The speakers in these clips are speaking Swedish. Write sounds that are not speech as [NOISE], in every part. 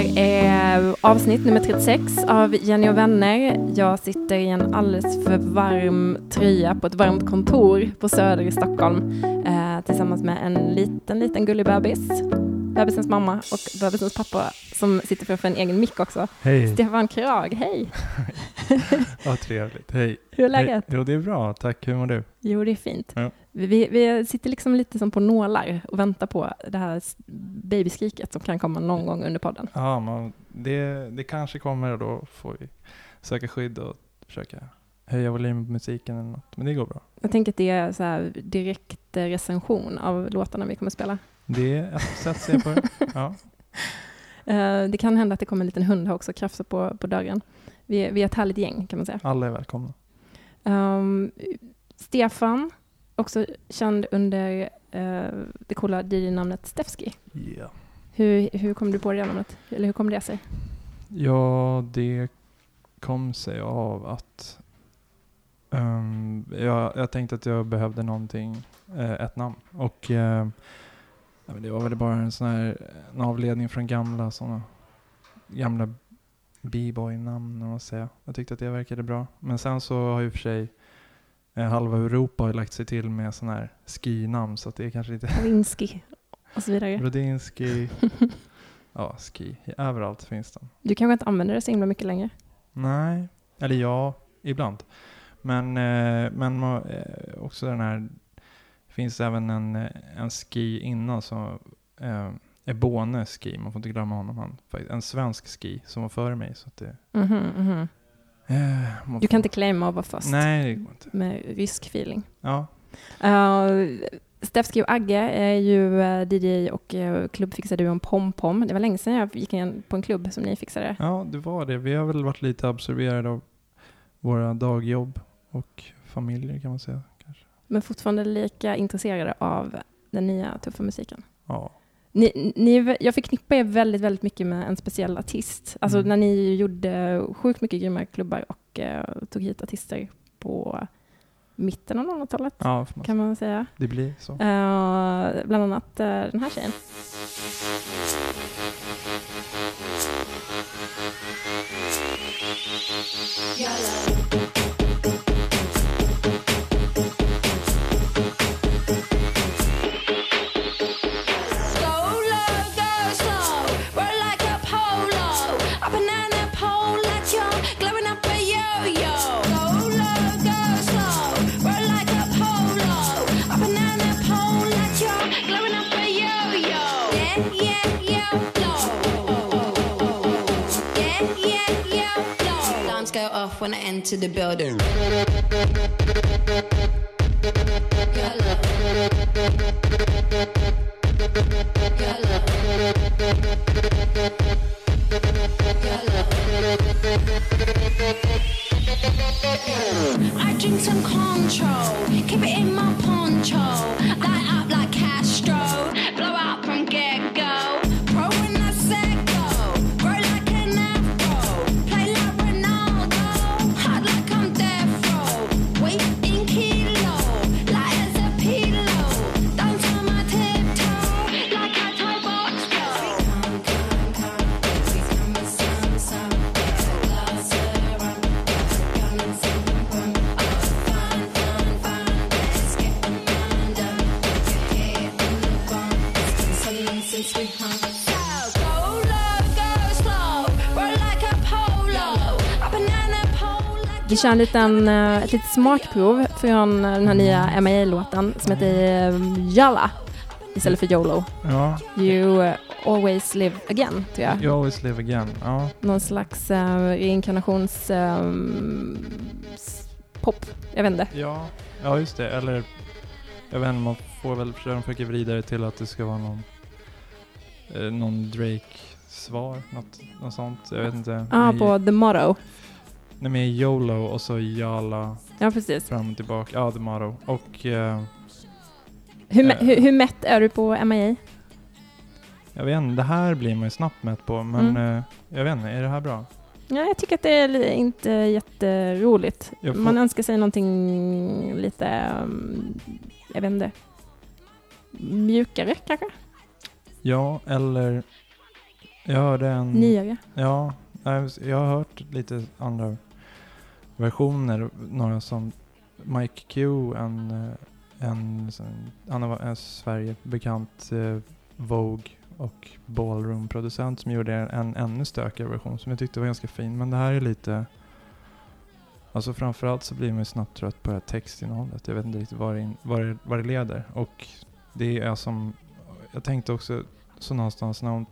Här är avsnitt nummer 36 av Jenny och vänner. Jag sitter i en alldeles för varm tröja på ett varmt kontor på Söder i Stockholm eh, tillsammans med en liten, liten gullig bebis. Bebisens mamma och bebisens pappa som sitter framför en egen mick också. Hej! Stefan Krag, hej! [LAUGHS] Vad trevligt. Hej! Hur är läget? Hej. Jo, det är bra. Tack. Hur mår du? Jo, det är fint. Ja. Vi, vi sitter liksom lite som på nålar och väntar på det här babyskriket som kan komma någon gång under podden. Ja, man, det, det kanske kommer och då får vi söka skydd och försöka höja volymen på musiken eller något. Men det går bra. Jag tänker att det är så här direkt recension av låtarna vi kommer spela. Det är ett sätt att se på det. [LAUGHS] Ja. Eh, Det kan hända att det kommer en liten hund också och krafsar på, på dörren. Vi är, vi är ett härligt gäng kan man säga. Alla är välkomna. Um, Stefan, också känd under eh, det coola DJ-namnet Stefski. Yeah. Hur, hur kom du på det namnet? Eller hur kom det sig? Ja, det kom sig av att ehm, jag, jag tänkte att jag behövde någonting, eh, ett namn. Och men det var väl bara en sån här en avledning från gamla såna gamla b-boy-namn, om man säger. Jag tyckte att det verkade bra. Men sen så har ju för sig halva Europa har lagt sig till med sån här ski-namn, så att det är kanske lite Winsky och så vidare. Brodinski, [LAUGHS] ja, ski, överallt finns den. Du kanske inte använder det så himla mycket längre? Nej, eller ja, ibland. Men, eh, men eh, också den här, det finns även en, eh, en ski innan som eh, är Bone ski, man får inte glömma honom. Han, en svensk ski som var före mig. Så att det, eh, man Du kan får- inte claima att vara först Nej, det går inte. med rysk feeling. Ja, Uh, Stefski och Agge är ju eh, DJ och klubbfixarduon Pom Pom. Det var länge sedan jag gick in på en klubb som ni fixade. ja, det var det. Vi har väl varit lite absorberade av våra dagjobb och familjer kan man säga. Kanske. Men fortfarande lika intresserade av den nya tuffa musiken. Ja, Ni, ni, jag förknippar er väldigt, väldigt mycket med en speciell artist. Alltså Mm. när ni gjorde sjukt mycket grymma klubbar och eh, tog hit artister på mitten av 00-talet, ja kan man säga. det blir så. Eh, bland annat eh, den här tjejen. Go fell off when I entered the building. I drink some control, keep it in my poncho. Kör en liten, eh, ett litet smakprov från eh, den här nya MIA-låten som heter eh, Jalla istället för YOLO. Ja, You always live again, tror jag. you always live again. Ja, Någon slags uh, reinkarnations... s- pop. Jag vet inte. Ja, ja just det. Eller jag vet inte, man får väl försöka vrida det till att det ska vara någon, eh, någon Drake-svar, något, något sånt. Jag vet inte. Ja, Med- på The Motto. Nej, med YOLO och så Jala Ja, precis. fram och tillbaka. Ja, The Motto. Och eh, Hur, Eh. hur, hur mätt är du på MIA? jag vet inte, det här blir man ju snabbt mätt på, men Mm. eh, jag vet inte, är det här bra? Ja, jag tycker att det är inte jätteroligt. Får- Man önskar sig någonting lite, um, jag vet inte, mjukare kanske? Ja, eller Jag hörde en... Nyare. Ja, nej, jag har hört lite andra versioner. Några som Mike Q, en, eh, en, han var en Sverige-bekant eh, Vogue och Ballroom-producent som gjorde en ännu stökigare version som jag tyckte var ganska fin. Men det här är lite... Alltså framförallt så blir man ju snabbt trött på det här textinnehållet. Jag vet inte riktigt vad det, in, vad det, vad det leder. Och det är som... Jag tänkte också så någonstans när hon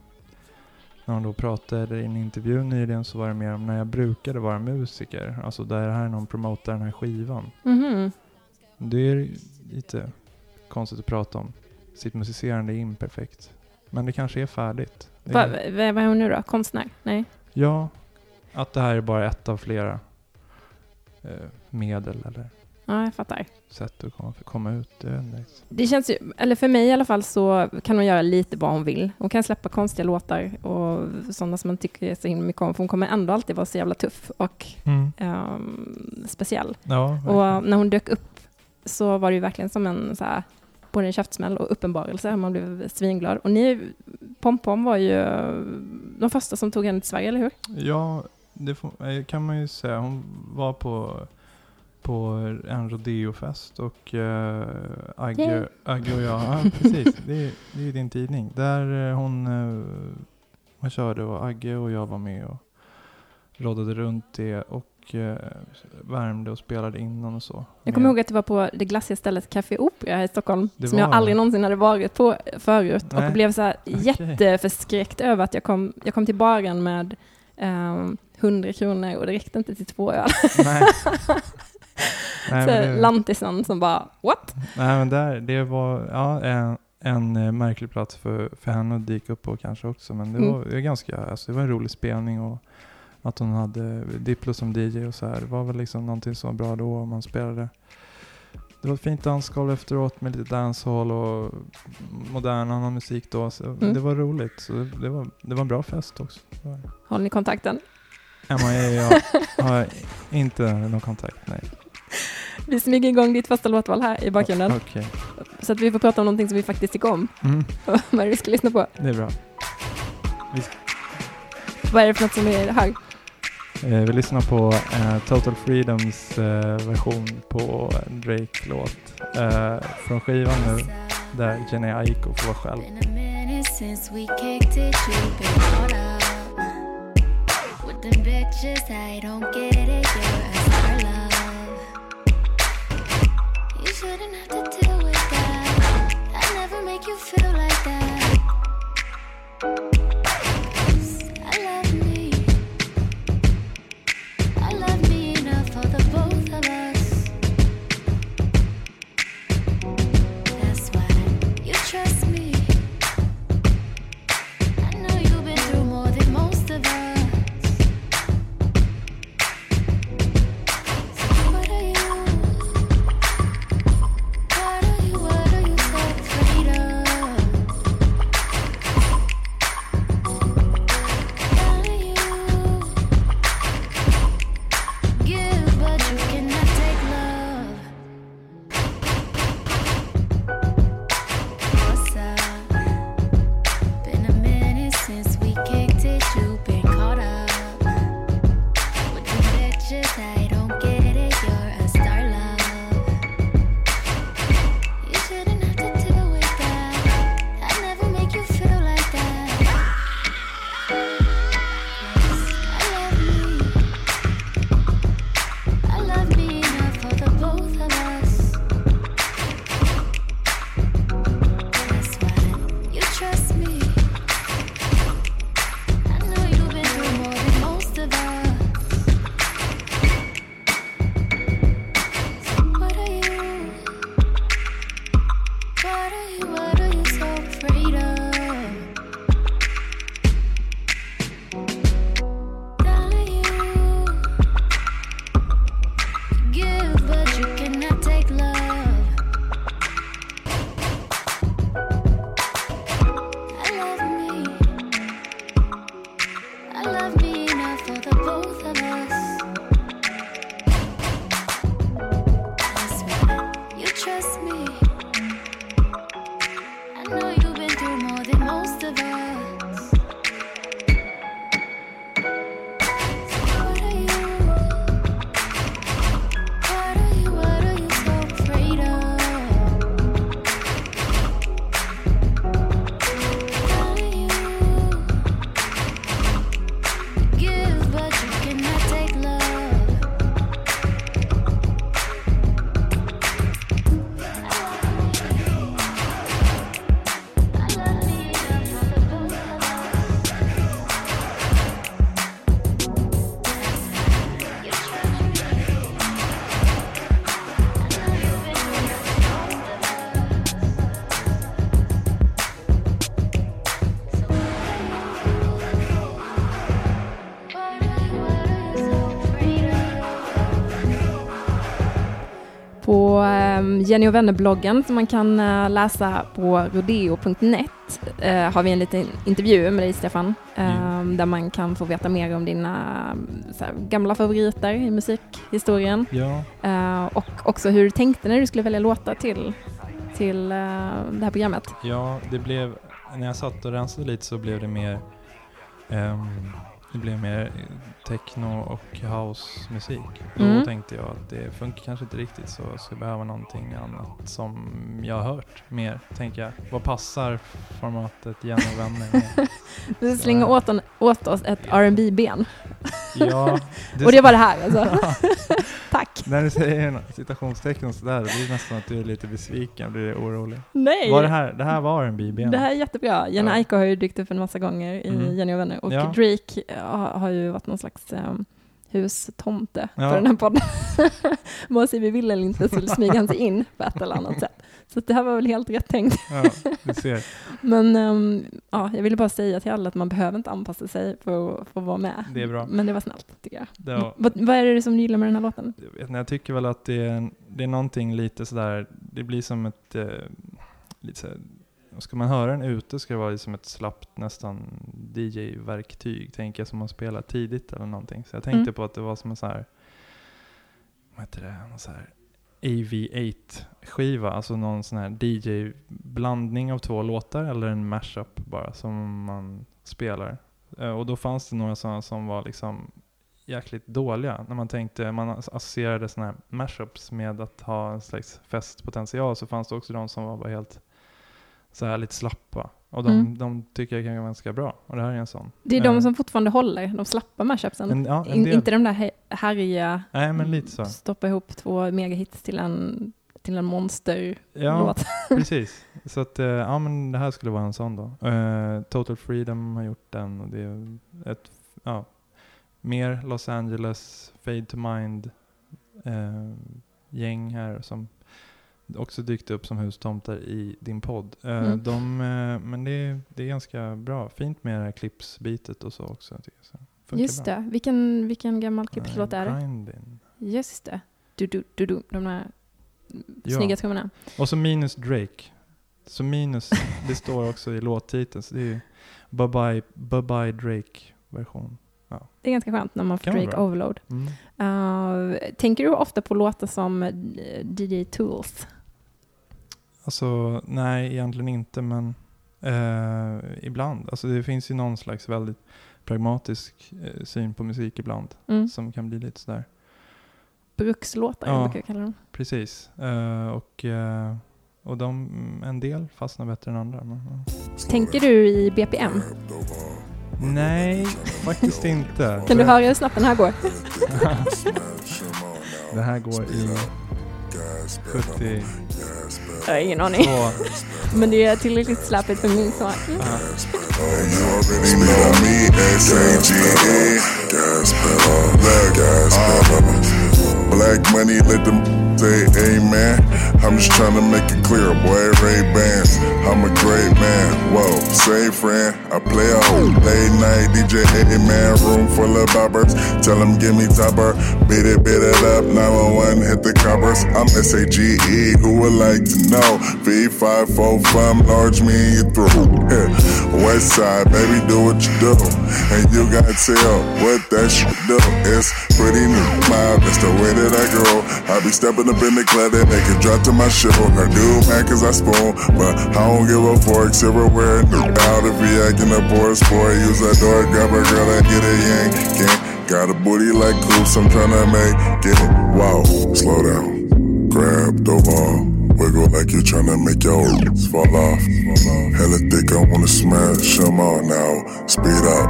när hon då pratade i en intervju nyligen så var det mer om när jag brukade vara musiker. Alltså där här är någon promotar den här skivan. Mhm. Det är lite konstigt att prata om. Sitt musicerande är imperfekt. Men det kanske är färdigt. Va, är, va, vad är hon nu då? Konstnär? Nej. ja, att det här är bara ett av flera eh, medel eller Ja, jag fattar. sätt att komma, komma ut. Inte. Det känns ju, eller för mig i alla fall så kan hon göra lite vad hon vill. Hon kan släppa konstiga låtar och sådana som man tycker så himla mycket om. För hon kommer ändå alltid vara så jävla tuff och ehm, speciell. Ja, Och när hon dök upp så var det ju verkligen som en så här, både en käftsmäll och uppenbarelse. Man blev svinglad. Och ni, Pompom var ju de första som tog henne till Sverige, eller hur? Ja, det får, eh, kan man ju säga. Hon var på, på en rodeofest och uh, Agge, och jag, ja, precis, det är, det är ju din tidning. Där eh, hon, uh, hon körde och Agge och jag var med och roddade runt det och eh, värmde och spelade innan och så. Jag kommer ihåg att det var på det glassiga stället Café Opera här i Stockholm, Det som jag aldrig det. någonsin hade varit på förut Nej. och blev så här Okej. jätteförskräckt över att jag kom, jag kom till baren med ehm, 100 kronor och det räckte inte till två öl. [LAUGHS] Nej. Så det- lantisen som bara, what? Nej men där, det var ja, en, en eh, märklig plats för, för henne att dyka upp på kanske också. Men det Mm. var det var ganska, alltså det var en rolig spelning och att hon hade Diplo som DJ och så här. Det var väl liksom någonting som var bra då och man spelade. Det var ett fint dansgolv efteråt med lite dancehall och modern annan musik då. Så Mm. Det var roligt. Så det, det, var, det var en bra fest också. Har ni kontakten? Emma och [LAUGHS] jag har inte någon kontakt, nej. Vi smyger igång ditt första låtval här i bakgrunden, Okej. så att vi får prata om någonting som vi faktiskt tycker om. Mm, [LAUGHS] Vad är det vi ska lyssna på? det är bra. Vad är det för något som är här? Eh, vi lyssnar på eh, Total Freedoms eh, version på Drake-låt eh, från skivan nu där Jenny Aiko får vara själv. Shouldn't have to deal with that. I never make you feel like that. Jenny och vänner-bloggen som man kan eh, läsa på rodeo.net eh, har vi en liten intervju med dig Stefan, ehm, där man kan få veta mer om dina här, gamla favoriter i musikhistorien. Ja, Eh, och också hur du tänkte när du skulle välja låtar till, till det här programmet. ja, det blev, när jag satt och rensade lite så blev det mer, ehm, det blev mer techno och housemusik. Mm. Då tänkte jag att det funkar kanske inte riktigt så jag skulle behöva någonting annat som jag har hört mer, tänker jag. Vad passar formatet Jenny och vänner med? [LAUGHS] Du slänger åt, en- åt oss ett rb ben Ja, [LAUGHS] och det var det här alltså. [LAUGHS] Tack! När du säger en citationstecken sådär, det blir nästan att du är lite besviken, blir orolig. Nej! Var det här, det här var en BBN? Det här är jättebra. Jenny Ja. Aiko har ju dykt upp en massa gånger i Mm. Jenny och vänner och Ja. Drake eh, har, har ju varit någon slags um, hustomte Ja. för den här podden. [LAUGHS] Vare sig vi vill eller inte så smyger han sig in på ett eller annat sätt. Så det här var väl helt rätt tänkt. Ja. [LAUGHS] Men ehm, ja, jag ville bara säga till alla att man behöver inte anpassa sig för att få vara med. Det är bra. Men det var snällt tycker jag. Det var, Vad, vad är det som du gillar med den här låten? jag, vet, jag tycker väl att det är, det är någonting lite sådär, det blir som ett, eh, lite ska man höra den ute ska det vara som ett slappt nästan DJ-verktyg, tänker jag, som man spelar tidigt eller någonting. Så jag tänkte Mm. på att det var som en så här, vad heter det, någon så här AV8-skiva, alltså någon sån här DJ-blandning av två låtar eller en mashup bara som man spelar. Eh, Och då fanns det några sådana som var liksom jäkligt dåliga. När man tänkte, man associerade sådana här mashups med att ha en slags festpotential så fanns det också de som var bara helt så här lite slappa. Och de, Mm. de tycker jag kan vara ganska bra. Och det här är en sån. Det är Eh, de som fortfarande håller, de slappa mashupsen. en, ja, en del. inte de där hä- härjiga, Nej, men lite så. stoppa ihop två megahits till en, till en monsterlåt. Ja, [LAUGHS] precis. Så att, eh, ja men det här skulle vara en sån då. Eh, Total Freedom har gjort den och det är ett, ja, mer Los Angeles, Fade to Mind eh, gäng här som också dykt upp som hustomtar i din podd. Eh, Mm. de, eh, men det är, det är ganska bra. Fint med det här clipsbitet och så också. tycker jag. Så, funkar Just bra. det. Vilken, vilken gammal Clippers-låt är det? Grindin. Just det. Du, du, du, du, de där Ja. snygga trummorna. Och så minus Drake. Så minus, det står också i låttiteln. Så det är ju Bye Bye, bye, bye Drake-version. Det är ganska skönt när man får Drake. Overload. Mm. Uh, tänker du ofta på låtar som DJ Tools? Alltså, nej egentligen inte men eh, ibland. Alltså det finns ju någon slags väldigt pragmatisk eh, syn på musik ibland. Mm. Som kan bli lite sådär. Brukslåtar Ja. brukar jag kalla dem. Precis. Eh, och eh, och de, en del fastnar bättre än andra. Men, ja. Tänker du i BPM? Nej, faktiskt inte. Kan du höra hur snabbt den här går? [LAUGHS] Det här går i 70... Jag har ingen aning. Två. [LAUGHS] Men det är tillräckligt släpigt för min smak. Mm. You say amen. I'm just trying to make it clear, boy, Ray Bans I'm a great man, whoa, say friend. I play a whole late night DJ, man Room full of boppers, tell them give me topper. Beat it, beat it up, 911, hit the coppers. I'm S-A-G-E, who would like to know? V545, fun, large me through. West side, baby, do what you do. And you gotta tell what that shit do. It's pretty new, mild, that's the way that I grow. I be stepping up in the club that make it drop to my show Her do man, cause I spoon. But I don't give a fork, silverware, new Out if he acting a poor Use that door, grab a girl and get a yank Can't Got a booty like coops, I'm tryna make it. Wow, slow down. Grab the wall Wiggle like you're tryna make your roots fall off. Hella thick, I wanna smash them all now. Speed up,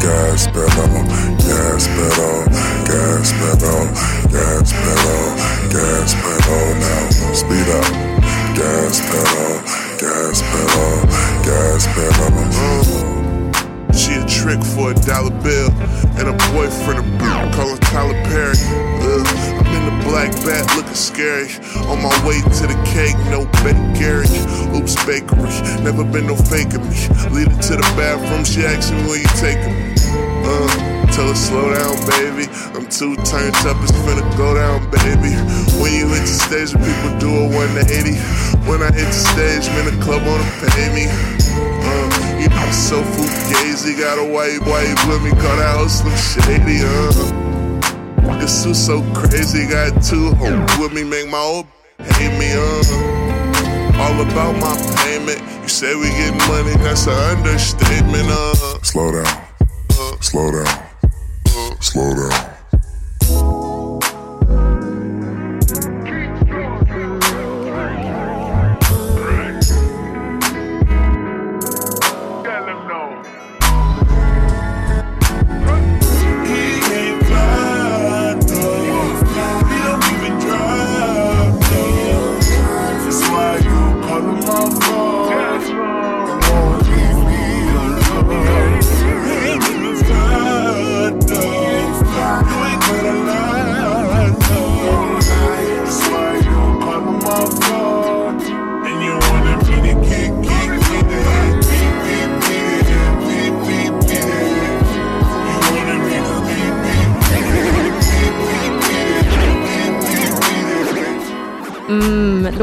gas pedal, gas pedal, gas pedal, gas pedal, gas pedal now. Speed up, gas pedal, gas pedal, gas pedal. She a trick for a dollar bill and a boyfriend a boot. Call her Tyler Perry. Ugh, I'm in the black bat looking scary. On my way to the cake, no Ben Gary. Oops, bakery. Never been no faking me. Lead her to the bathroom. She asking me where you taking me. Uh, tell her slow down, baby. I'm too turned up, it's finna go down, baby. When you hit the stage, people do a 180. When I hit the stage, man, the club wanna pay me. Uh, you know, I'm so fugazi, got a white wife with me, call that hoe Slim Shady, uh. This suit so crazy, got two hoes with me, make my old hate me, uh. All about my payment. You say we get money, that's an understatement, uh. Slow down. Slow down. Slow down.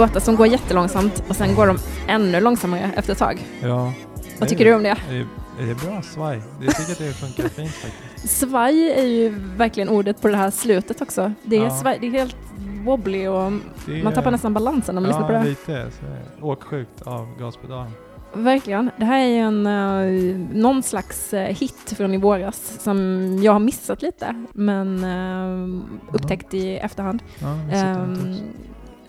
Låtar som går jättelångsamt och sen går de ännu långsammare efter ett tag. Ja. Vad tycker du om det? Är, är det bra svaj? Jag tycker att det funkar fint faktiskt. Svaj är ju verkligen ordet på det här slutet också. Det är, Ja. svaj, det är helt wobbly och Det man är- tappar nästan balansen när man lyssnar på Ja, det. lite. Så, åksjukt av gaspedalen. Verkligen. Det här är ju en, uh, någon slags eh, hit från i våras som jag har missat lite, men uh, upptäckt i efterhand. Ja,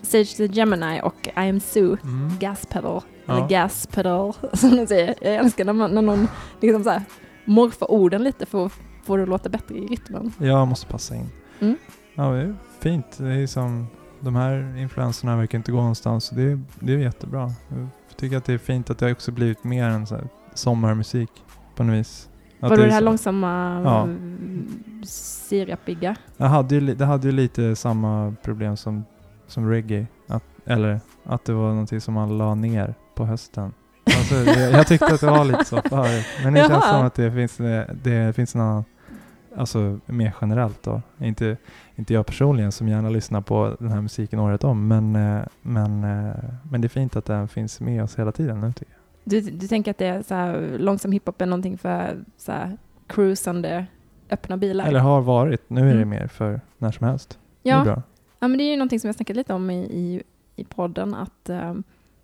Sage the Gemini och I am Sue, Mm. Gas Pedal, Ja. eller Gas Pedal [LAUGHS] som de säger. Jag älskar när, man, när någon liksom så här morfar orden lite för att få det att låta bättre i rytmen. Jag måste passa in. Mm. Ja, det är fint. Det är som, de här influenserna verkar inte gå någonstans. Så det, är, det är jättebra. Jag tycker att det är fint att det också blivit mer än så här sommarmusik på något vis. Att Var det det här så- långsamma, Ja. mm, sirapiga? Hade ju, det hade ju lite samma problem som, som reggae. Att, eller att det var någonting som man la ner på hösten. Alltså, jag, jag tyckte att det var lite så förut. Men det känns Jaha. som att det finns, det, det finns annan, alltså mer generellt då. Inte, inte jag personligen som gärna lyssnar på den här musiken året om. Men, eh, men, eh, men det är fint att den finns med oss hela tiden nu tycker jag. Du, du tänker att det är så här, långsam hiphop är någonting för så här, cruisande, öppna bilar? Eller har varit. Nu är det Mm. mer för när som helst. Ja. Ja, men det är ju någonting som jag snackat lite om i, i, i podden, att eh,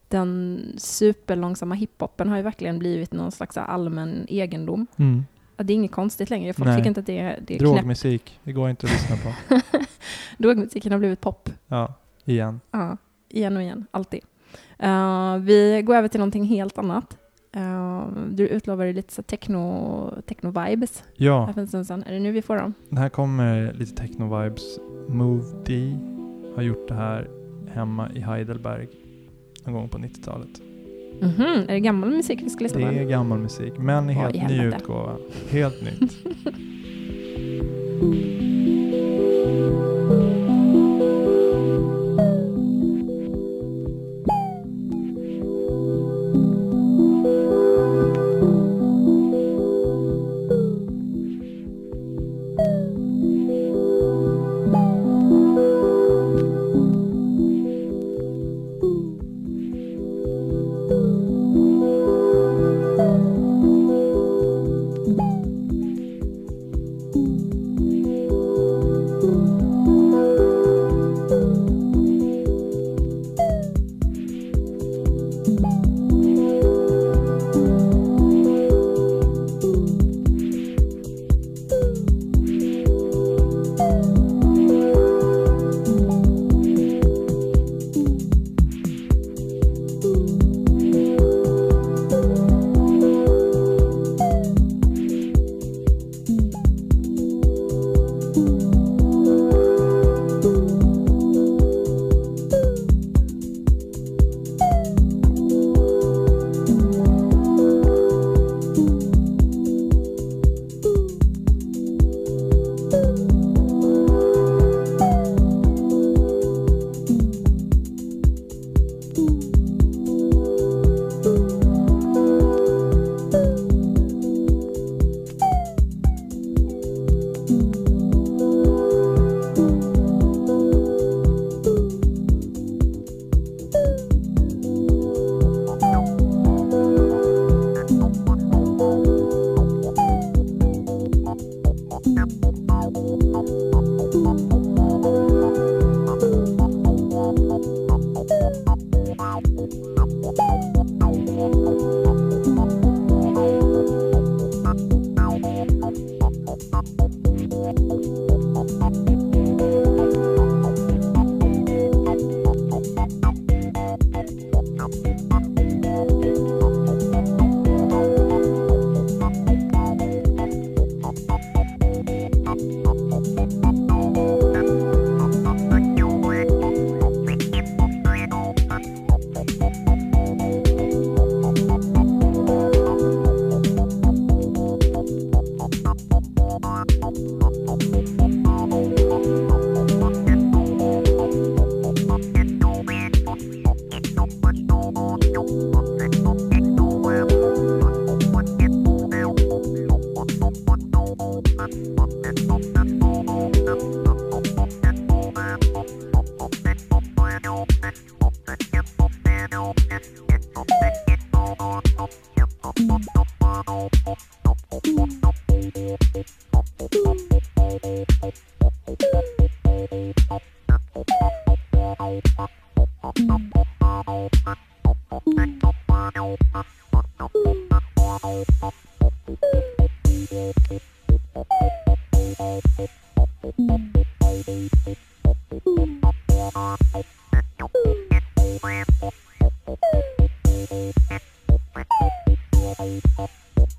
den superlångsamma hiphopen har ju verkligen blivit någon slags allmän egendom. Mm. Att det är inget konstigt längre. Folk Nej. tycker inte att det är, det är. Drogmusik, det går inte att lyssna på. [LAUGHS] Drogmusiken har blivit pop. Ja, igen. Ja, igen och igen, alltid. Eh, vi går över till någonting helt annat. Eh, du utlovade lite så techno, techno-vibes Ja, här för en stund sedan. Är det nu vi får dem? Den här kommer lite techno-vibes. Move D har gjort det här hemma i Heidelberg någon gång på 90-talet. Mhm, Är det gammal musik vi ska lyssna Det på? är gammal musik, men i helt ny helvete. utgåva. Helt nytt. [LAUGHS]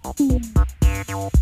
Vad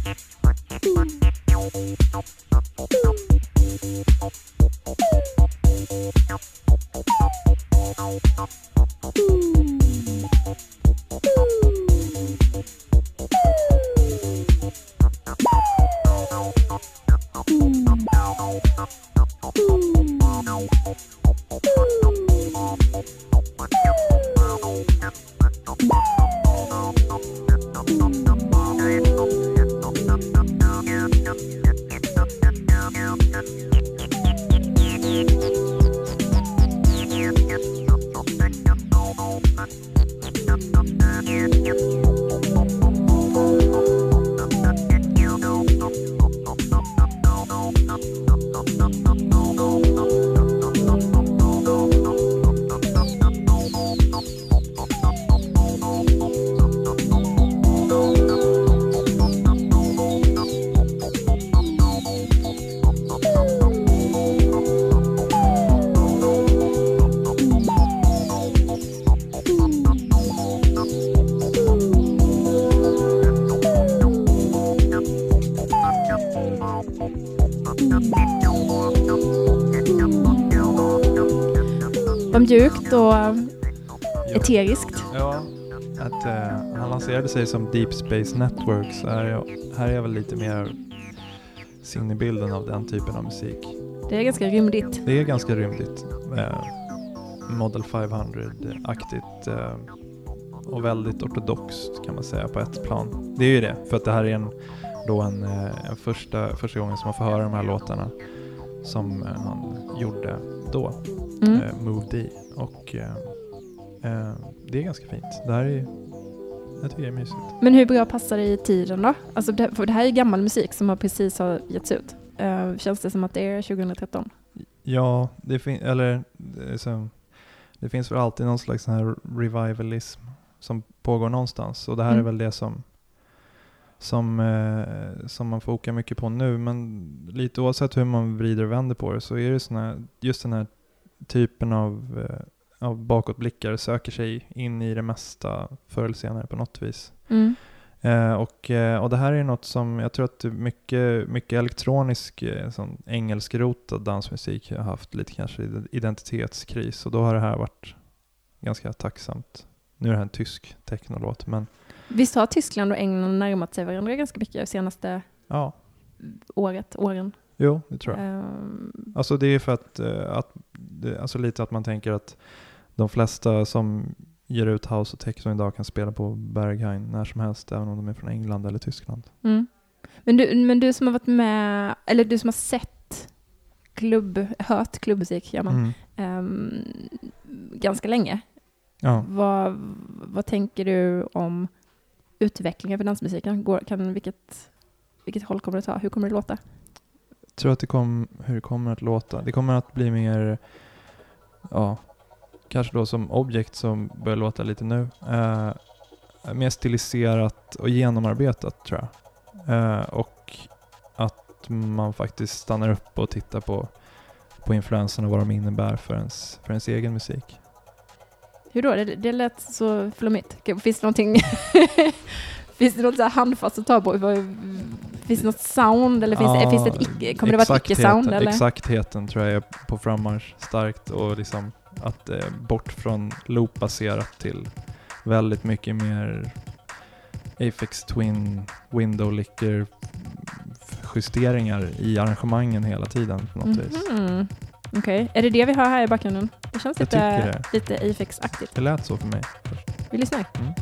mjukt och eteriskt. Ja, att eh, han lanserade sig som Deep Space Network så här är jag, här är jag väl lite mer sinnebilden av den typen av musik. Det är ganska rymdigt. Det är ganska rymligt. Eh, Model 500-aktigt eh, och väldigt ortodoxt kan man säga på ett plan. Det är ju det, för att det här är en, då en, eh, en första, första gången som man får höra de här låtarna som eh, han gjorde då, Mm. eh, Move D. Och eh, eh, det är ganska fint. Det här är, jag tycker det är mysigt. Men hur bra passar det i tiden då? Alltså det, för det här är gammal musik som har precis har getts ut. Eh, känns det som att det är 2013? Ja, det, fin- eller, det, så, det finns väl alltid någon slags sån här revivalism som pågår någonstans. Och det här Mm. är väl det som, som, eh, som man fokar mycket på nu. Men lite oavsett hur man vrider och vänder på det så är det såna, här- just den här typen av, eh, av bakåtblickar söker sig in i det mesta förr eller senare på något vis. Mm. Eh, och, eh, och det här är något som jag tror att mycket, mycket elektronisk, eh, sån engelskrotad dansmusik har haft lite kanske ide- identitetskris och då har det här varit ganska tacksamt. Nu är det här en tysk technolåt men Visst har Tyskland och England närmat sig varandra ganska mycket det senaste ja, året, åren? jo det tror jag. Ehm, Alltså det är för att, att det, alltså lite att man tänker att de flesta som ger ut house och techno idag kan spela på Berghain när som helst även om de är från England eller Tyskland. Mm. Men, du, men du som har varit med, eller du som har sett klubb, hört klubbmusik, gör man, Mm. ehm, ganska länge. Ja. Vad, vad tänker du om utvecklingen för dansmusiken? Går, kan, vilket, vilket håll kommer det ta? Hur kommer det låta? Tror att det kom, hur det kommer att låta. Det kommer att bli mer, ja, kanske då som objekt som börjar låta lite nu. Eh, mer stiliserat och genomarbetat tror jag. Eh, och att man faktiskt stannar upp och tittar på, på influenserna och vad de innebär för ens, för ens egen musik. Hur då? Det, det lät så flummigt. Finns det någonting [LAUGHS] Finns det något så här handfast att ta på? Finns det något sound eller finns, det, Ja, finns det ett icke, kommer det vara ett icke-sound? exaktheten- Eller? Exaktheten tror jag är på frammarsch starkt och liksom att eh, bort från loop-baserat till väldigt mycket mer Apex Twin, Window Licker justeringar i arrangemangen hela tiden på något vis. Mhm. Okej, är det det vi har här i bakgrunden? Det känns Jag lite, lite Apex-aktigt. Det lät så för mig. Vi lyssnar. Mm.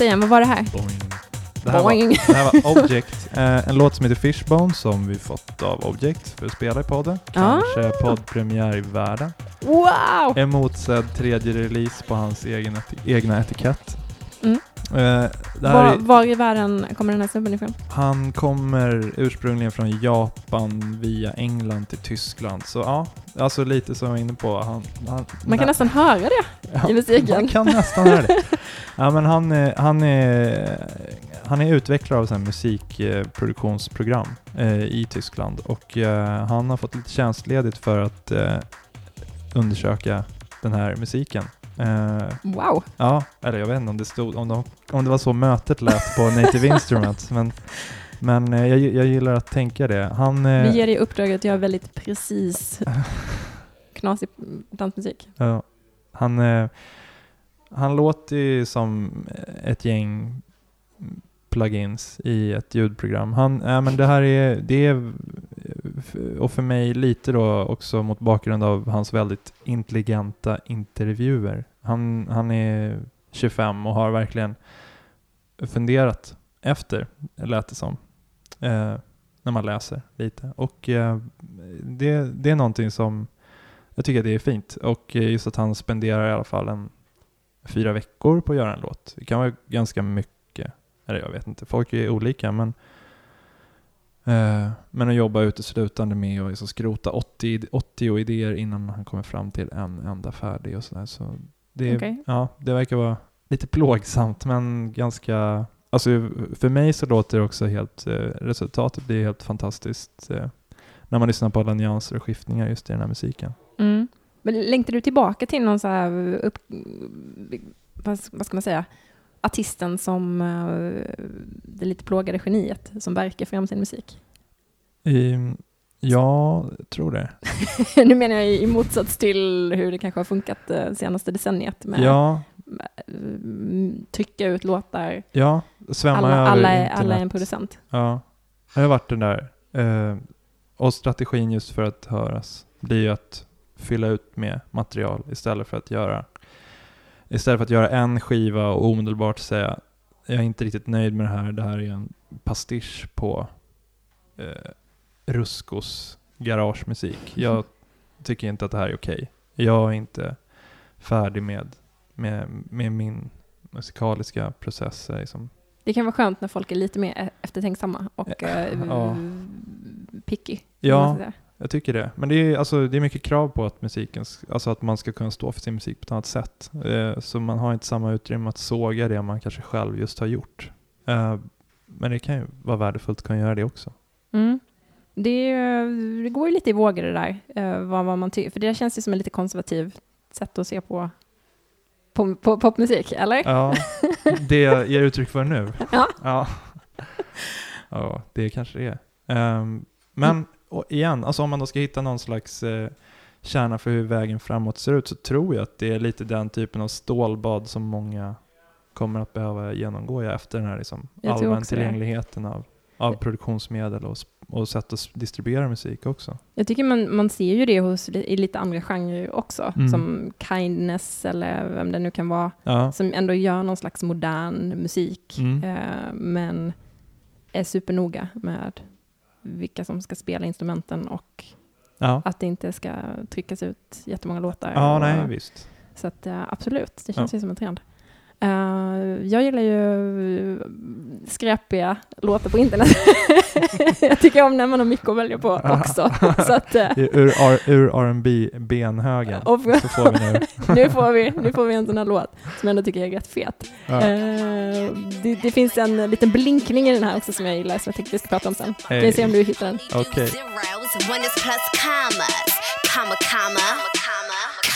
Berätta igen, vad var det här? Boing. Det här, var, Boing. det här var Object, [LAUGHS] eh, en låt som heter Fishbone som vi fått av Object för att spela i podden. Ah. Kanske poddpremiär i världen. Wow! Emotsedd tredje release på hans egen egna etikett. Mm. Eh, Var, var i världen kommer den här snubben ifrån? han kommer ursprungligen från Japan via England till Tyskland. Så ja, alltså lite som jag var inne på. Han, han, Man kan nästan höra det Ja, i musiken. Man kan nästan höra det. [LAUGHS] Ja, men han, han, är, han är utvecklare av så musikproduktionsprogram eh, i Tyskland och eh, han har fått lite tjänstledigt för att eh, undersöka den här musiken. Eh, Wow! ja, eller jag vet inte om det, stod, om, de, om det var så mötet lät på Native [LAUGHS] Instruments, men, men eh, jag, jag gillar att tänka det. Han, eh, Vi ger dig uppdraget att göra väldigt precis knasig dansmusik. Ja. Han, eh, han låter ju som ett gäng plugins i ett ljudprogram. Han, äh, men det här är, det är, och för mig lite då också mot bakgrund av hans väldigt intelligenta intervjuer. Han, han är 25 och har verkligen funderat efter, lät det som, eh, när man läser lite. Och eh, det, det är någonting som jag tycker det är fint och just att han spenderar i alla fall en fyra veckor på att göra en låt. Det kan vara ganska mycket, eller jag vet inte, folk är olika men eh, men att jobba uteslutande med att liksom skrota 80, 80 idéer innan han kommer fram till en enda färdig och sådär. Så det, Okej. ja, det verkar vara lite plågsamt men ganska, alltså för mig så låter det också helt, eh, resultatet blir helt fantastiskt eh, när man lyssnar på alla nyanser och skiftningar just i den här musiken. Mm. Men längtar du tillbaka till någon så här upp, vad, vad ska man säga, artisten som eh, det lite plågade geniet som verkar fram sin musik? I, ja, jag tror det. [LAUGHS] nu menar jag i, motsats till hur det kanske har funkat det senaste decenniet med Ja, mm, trycka ut låtar. ja. Svämma Alla, över alla, är, alla är en producent. Ja, det har varit den där. Eh, och strategin just för att höras blir ju att fylla ut med material istället för att göra istället för att göra en skiva och omedelbart säga jag är inte riktigt nöjd med det här, det här är en pastisch på eh, Ruskos garagemusik. Jag tycker inte att det här är okej. Jag är inte färdig med, med, med min musikaliska process. Liksom. Det kan vara skönt när folk är lite mer e- eftertänksamma och eh, Ja. picky. Ja. Jag tycker det. Men det är, alltså, det är mycket krav på att musiken, alltså att man ska kunna stå för sin musik på ett annat sätt. Eh, så man har inte samma utrymme att såga det man kanske själv just har gjort. Eh, men det kan ju vara värdefullt att kunna göra det också. Mm. Det, det går ju lite i vågor det där, eh, vad, vad man tycker. För det känns ju som en lite konservativ sätt att se på, på, på popmusik, eller? Ja, det jag ger uttryck för nu. [LAUGHS] Ja. Ja, ja det kanske det är. Ehm, men och igen, alltså om man då ska hitta någon slags eh, kärna för hur vägen framåt ser ut så tror jag att det är lite den typen av stålbad som många kommer att behöva genomgå efter den här liksom, allmän tillgängligheten av, av produktionsmedel och, och sätt att distribuera musik också. Jag tycker man, man ser ju det hos, i lite andra genrer också, Mm. som Kindness eller vem det nu kan vara, Ja, som ändå gör någon slags modern musik, Mm. eh, men är supernoga med vilka som ska spela instrumenten och ja. att det inte ska tryckas ut jättemånga låtar. ja och, nej visst. Så att, eh, absolut, det känns Ja. ju som en trend. Eh, jag gillar ju eh, skräpiga låtar på internet. [LAUGHS] jag tycker om när man har mycket att välja på också. Så att, I- Ur, ur R&B benhögen så får vi nu. [LAUGHS] nu, får vi, nu får vi en sån här låt som jag ändå tycker är rätt fet. Ja. Eh, det, det finns en liten blinkning i den här också som jag gillar, som jag tänkte vi ska prata om sen. Kan vi Hey. se om du hittar den? Okej. Zeros,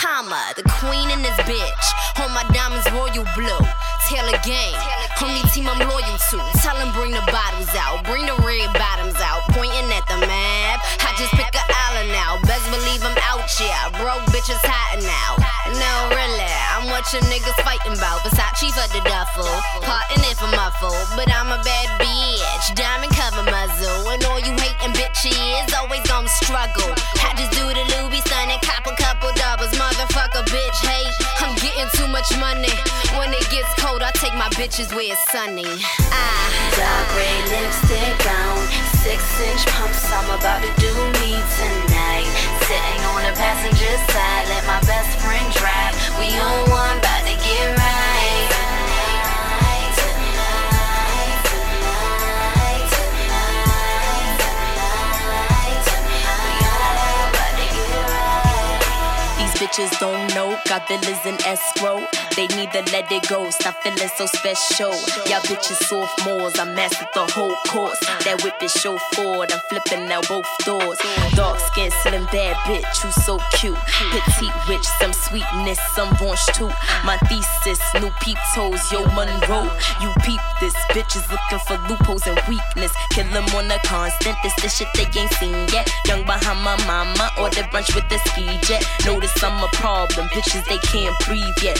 comma. The queen in this bitch. Hold my diamonds royal blue. Taylor gang. Only team I'm loyal to. Tell 'em bring the bottles out. Bring the red bottoms out. Pointing at the map. I just pick a island now. Best believe I'm out, yeah. Broke bitches hiding out. No, really. I'm what your niggas fighting about. Versace for the duffel. Parting it for muffle. But I'm a bad bitch. Diamond cover muzzle. And all you hating bitches always gonna struggle. Much money. When it gets cold, I take my bitches where it's sunny. Ah. Dark red lipstick on. Six inch pumps. I'm about to do me tonight. Sitting on the passenger side. Let my best friend drive. We on one, about to get right. Bitches don't got villas in escrow. They need to let it go, stop feeling so special. Y'all bitches sophomores, I mastered the whole course. That whip is show forward, I'm flipping out both doors. Dark skin, slim, bad bitch, you so cute. Petite, rich, some sweetness, some raunch too. My thesis, new peep toes, yo Monroe. You peep this, bitches looking for loopholes and weakness. Kill them on the constant, this the shit they ain't seen yet. Young behind my mama, order brunch with the ski jet. Notice I'm a problem, bitches they can't breathe yet.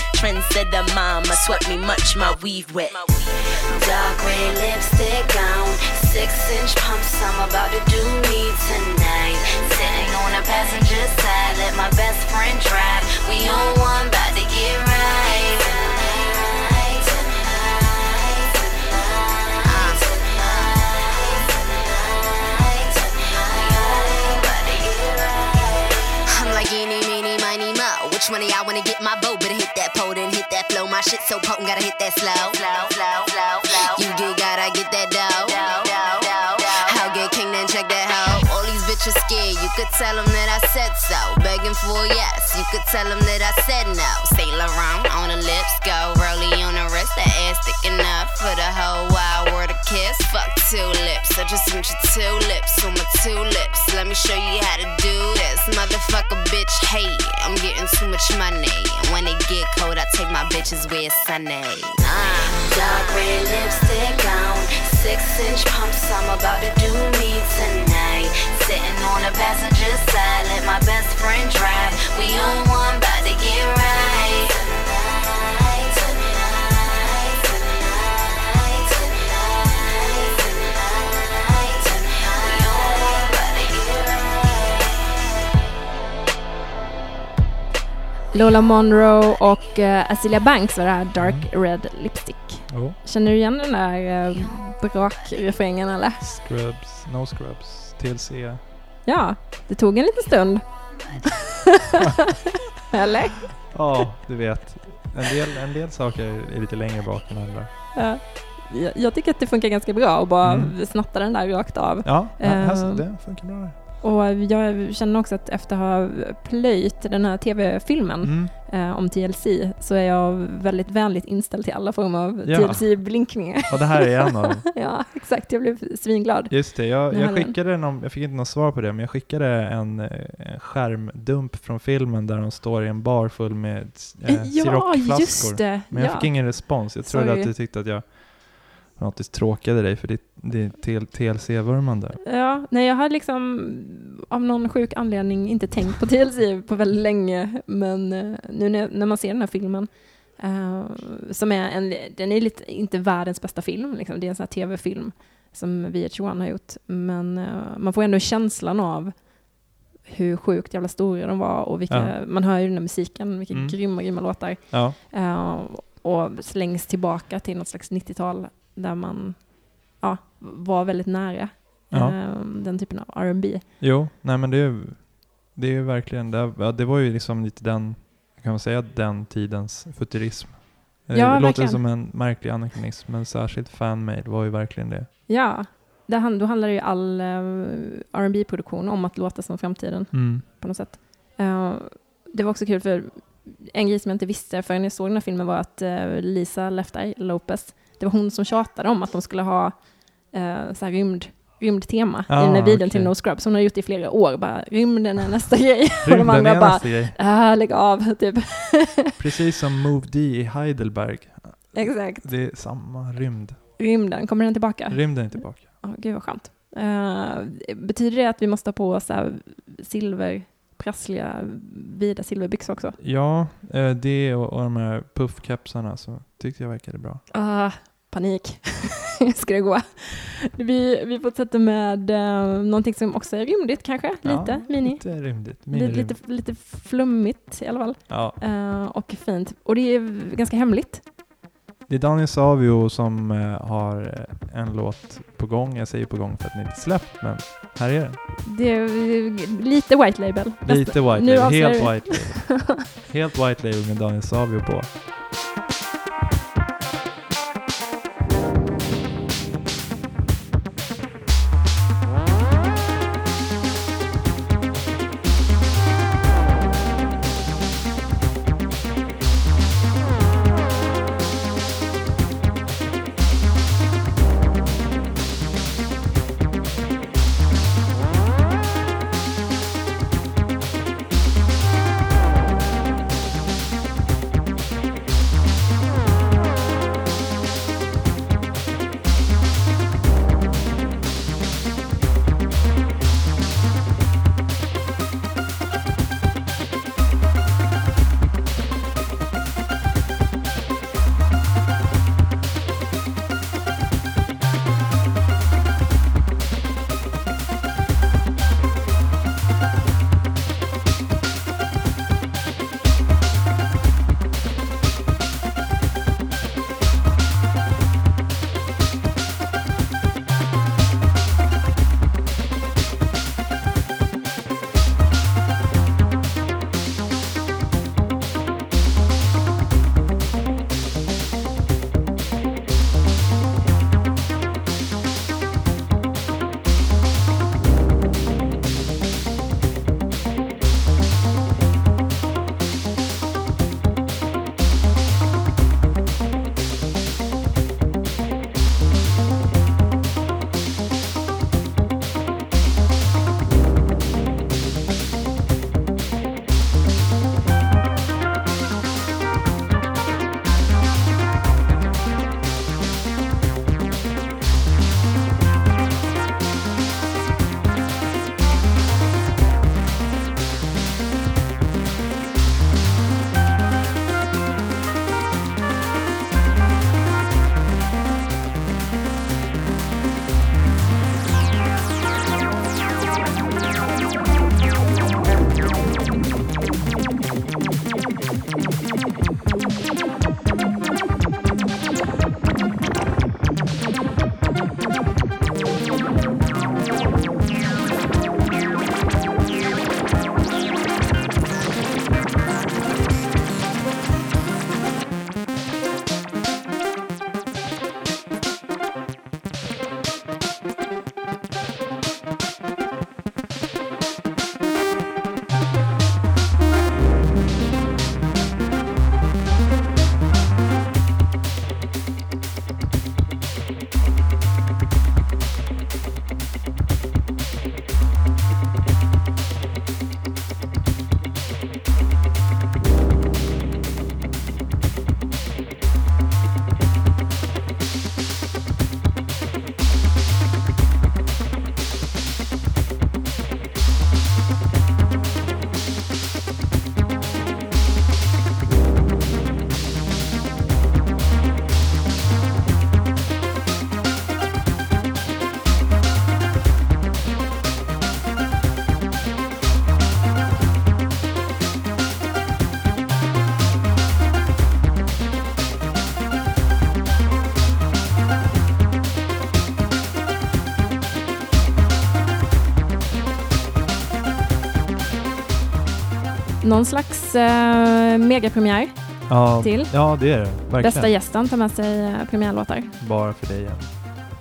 Trendsetter mama, swept me much, my weave wet. Dark red lipstick on, six inch pumps. I'm about to do me tonight. Sitting on the passenger side, let my best friend drive. We on one, about to get right. Tonight, Which one of y'all wanna get my bow? Better hit that pole, then hit that flow. My shit so potent, gotta hit that slow. Slow, slow, slow, slow. You get, gotta get that dough. How get king, then check that hoe. All these bitches scared, you could tell them that I said so. Begging for a yes, you could tell them that I said no. Saint Laurent on the lips, go Rollie on the wrist. That ass sticking up for the whole wild world to kiss. Fuck two lips, I just want your two lips on my two lips. Let me show you how to do this. a bitch, hey, I'm getting too much money. When it get cold, I take my bitches where it's sunny. Uh. Dark red lipstick on, six inch pumps. I'm about to do me tonight. Sitting on the passenger side, let my best friend drive. We on one, about to get right. Lola Monroe och uh, Azealia Banks var det här Dark Red Lipstick. Oh, Känner du igen den där uh, brakrefrängen eller? scrubs, no scrubs, TLC. Ja, det tog en liten stund. [LAUGHS] eller? Ja, du vet. En del, en del saker är lite längre bak än andra. Ja. Jag, jag tycker att det funkar ganska bra att bara Mm. snatta den där rakt av. Ja, här, Eh. det funkar bra. Och jag känner också att efter att ha plöjt den här tv-filmen Mm. eh, om TLC så är jag väldigt vänligt inställd till alla former av Ja. TLC-blinkningar. Och det här är en av dem. [LAUGHS] ja, exakt. Jag blev svinglad. Just det, jag, jag skickade någon, jag fick inte något svar på det, men jag skickade en, eh, en skärmdump från filmen där de står i en bar full med eh, ja, sirockflaskor. just det. Men jag ja. fick ingen respons. Jag trodde Sorry. att du tyckte att jag vis tråkade dig för ditt, ditt TL TLC-vurmande. Ja, nej jag har liksom av någon sjuk anledning inte tänkt på TLC på väldigt länge, men eh, nu när, när man ser den här filmen, eh, som är en, den är lite, inte världens bästa film, liksom. det är en sån här tv-film som VH1 har gjort, men eh, man får ändå känslan av hur sjukt jävla stora de var och vilka, man hör ju den här musiken, vilka Mm. grymma, grymma låtar. Ja, Eh, och slängs tillbaka till något slags 90-tal där man ja, var väldigt nära Ja. eh, den typen av R&B. jo, nej men det är det är ju verkligen, det, det var ju liksom lite den, kan man säga den tidens futurism. Det Ja, låter verkligen. som en märklig anakronism, men särskilt fanmade var ju verkligen det. Ja, det, han- då handlar ju all uh, rb produktion om att låta som framtiden Mm. på något sätt. Eh, det var också kul för en grej som jag inte visste förrän jag såg den här filmen var att eh, Lisa Left Eye Lopez, det var hon som tjatade om att de skulle ha uh, så här rymd, rymdtema i Ah, den här videon till okej. No Scrubs. Hon har gjort det i flera år, bara rymden är nästa [LAUGHS] grej. och de andra bara, grej. äh, lägg av, [LAUGHS] typ. Precis som Move D i Heidelberg. Exakt. Det är samma rymd. Rymden, kommer den tillbaka? Rymden är tillbaka. Oh, gud vad skönt. Eh, betyder det att vi måste ha på oss silver, prassliga, vida silverbyxor också? Ja, eh, det och, och de här puffkepsarna så tyckte jag verkade bra. Ah, panik. [LAUGHS] Ska det gå? Vi, vi fortsätter med uh, någonting som också är rymdigt kanske, lite ja, mini. Lite rymdigt. Lite, Minirymd. lite, lite flummigt i alla fall. Ja. Eh, och fint. Och det är ganska hemligt. Det är Daniel Savio som eh, har eh, en låt på gång. Jag säger på gång för att den inte släppt, men här är den. Det är eh, lite white label. Lite white nu label. Helt white label. [LAUGHS] Helt white label med Daniel Savio på. Någon slags eh, megapremiär. Ja, till. ja det är det. Verkligen. Bästa gästen tar med sig eh, premiärlåtar. Bara för dig igen.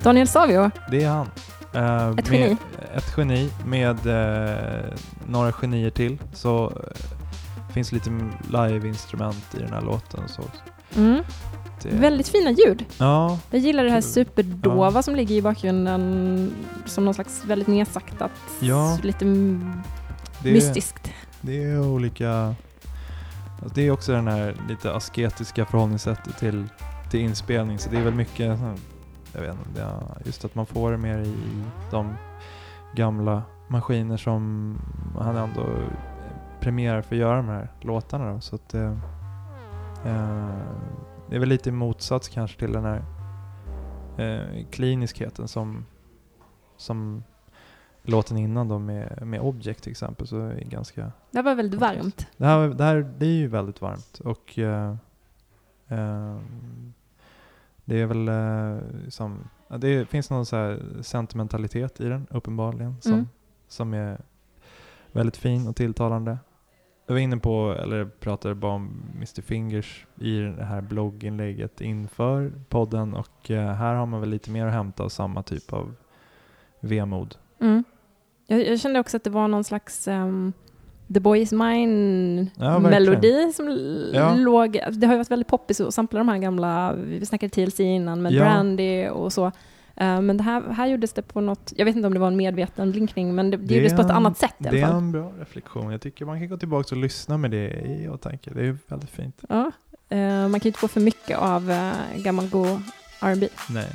Daniel Savio, Det är han. Eh, Ett med, geni. Ett geni med eh, några genier till. Så eh, finns lite live-instrument i den här låten. Så mm. det, väldigt fina ljud. Ja, Jag gillar det här superdova Ja. som ligger i bakgrunden som någon slags väldigt nedsaktat, Ja. lite det, mystiskt. Det är olika... Alltså det är också den här lite asketiska förhållningssättet till, till inspelning. Så det är väl mycket, jag vet inte, just att man får det mer i de gamla maskiner som han ändå eh, premierar för att göra de här låtarna. Då. Så att det, eh, det är väl lite i motsats kanske till den här eh, kliniskheten som, som låten innan då med, med Object till exempel. Så är det ganska Det här var väldigt varmt. det här, det här det är ju väldigt varmt och eh, eh, det är väl eh, som, det finns någon så här sentimentalitet i den uppenbarligen som, Mm. som är väldigt fin och tilltalande. Jag var inne på, eller pratade bara om Mr Fingers i det här blogginlägget inför podden och här har man väl lite mer att hämta av samma typ av vemod. Mm. Jag, jag kände också att det var någon slags ehm, The Is Ja. Mine-melodi som l- Ja. låg... Det har ju varit väldigt poppis att sampla de här gamla, vi snackade TLC innan med Ja. Brandy och så. Eh, men det här, här gjordes det på något, jag vet inte om det var en medveten blinkning, men det, det, Det gjordes på ett är annat sätt i Det alla är fall. en bra reflektion. Jag tycker man kan gå tillbaka och lyssna med det i åtanke. Det är väldigt fint. Ja. Eh, man kan ju inte få för mycket av uh, gammal god R&B. Nej. [LAUGHS]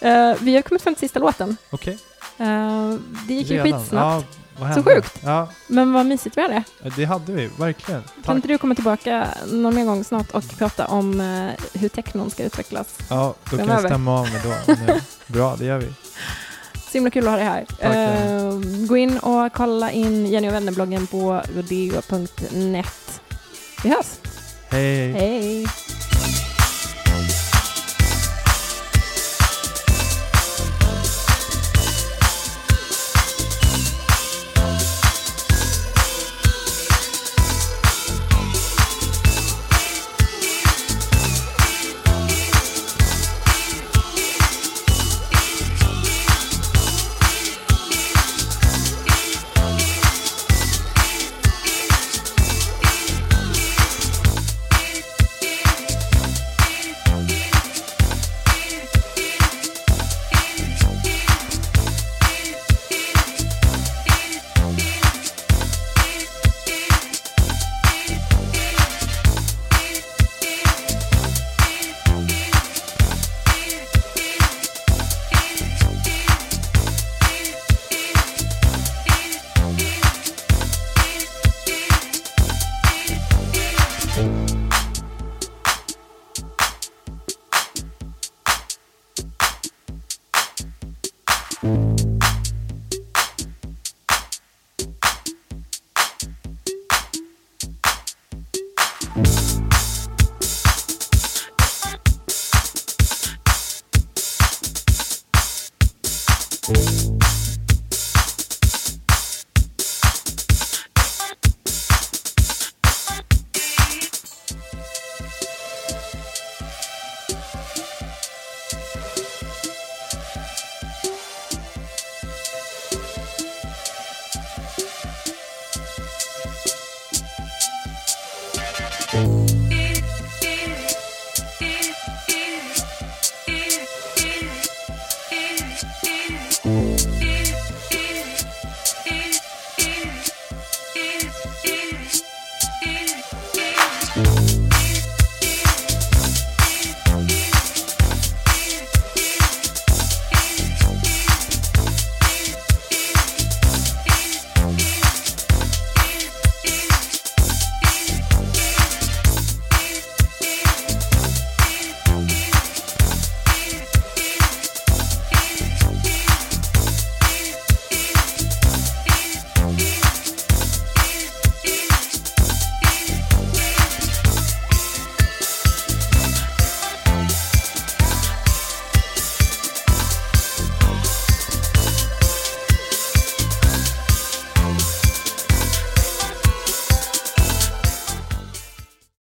Eh, vi har kommit fram till sista låten. Okej. Eh, det gick ju Redan. skitsnabbt, Ja, Så sjukt. Ja, men vad mysigt vi hade. det hade vi. Verkligen. Kan Tack. inte du komma tillbaka någon mer gång snart och prata om eh, hur technon ska utvecklas? Ja, då kan jag stämma av mig då. [LAUGHS] Nu. Bra, det gör vi. Så himla kul att ha dig här. Eh, gå in och kolla in Jenny och vänner-bloggen på rodeo.net. Vi hörs! Hej. Hej! Bye.